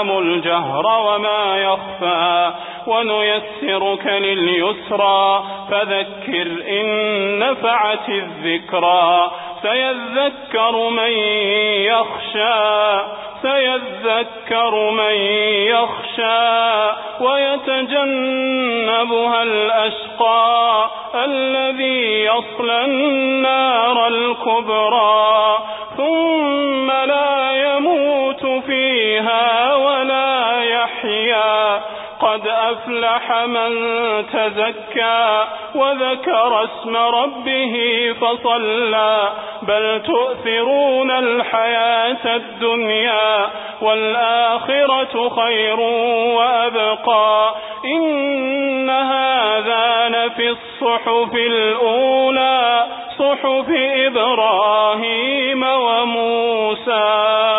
يعلم الجهر وما يخفى ونيسرك لليسرى فذكر إن نفعت الذكرى سيذكر من يخشى سيذكر من يخشى ويتجنبها الأشقى الذي يصلى النار الكبرى ثم ولا يحيا قد أفلح من تزكى وذكر اسم ربه فصلى. بل تؤثرون الحياة الدنيا والآخرة خير وأبقى. إن هذا لفي الصحف الأولى صحف إبراهيم وموسى.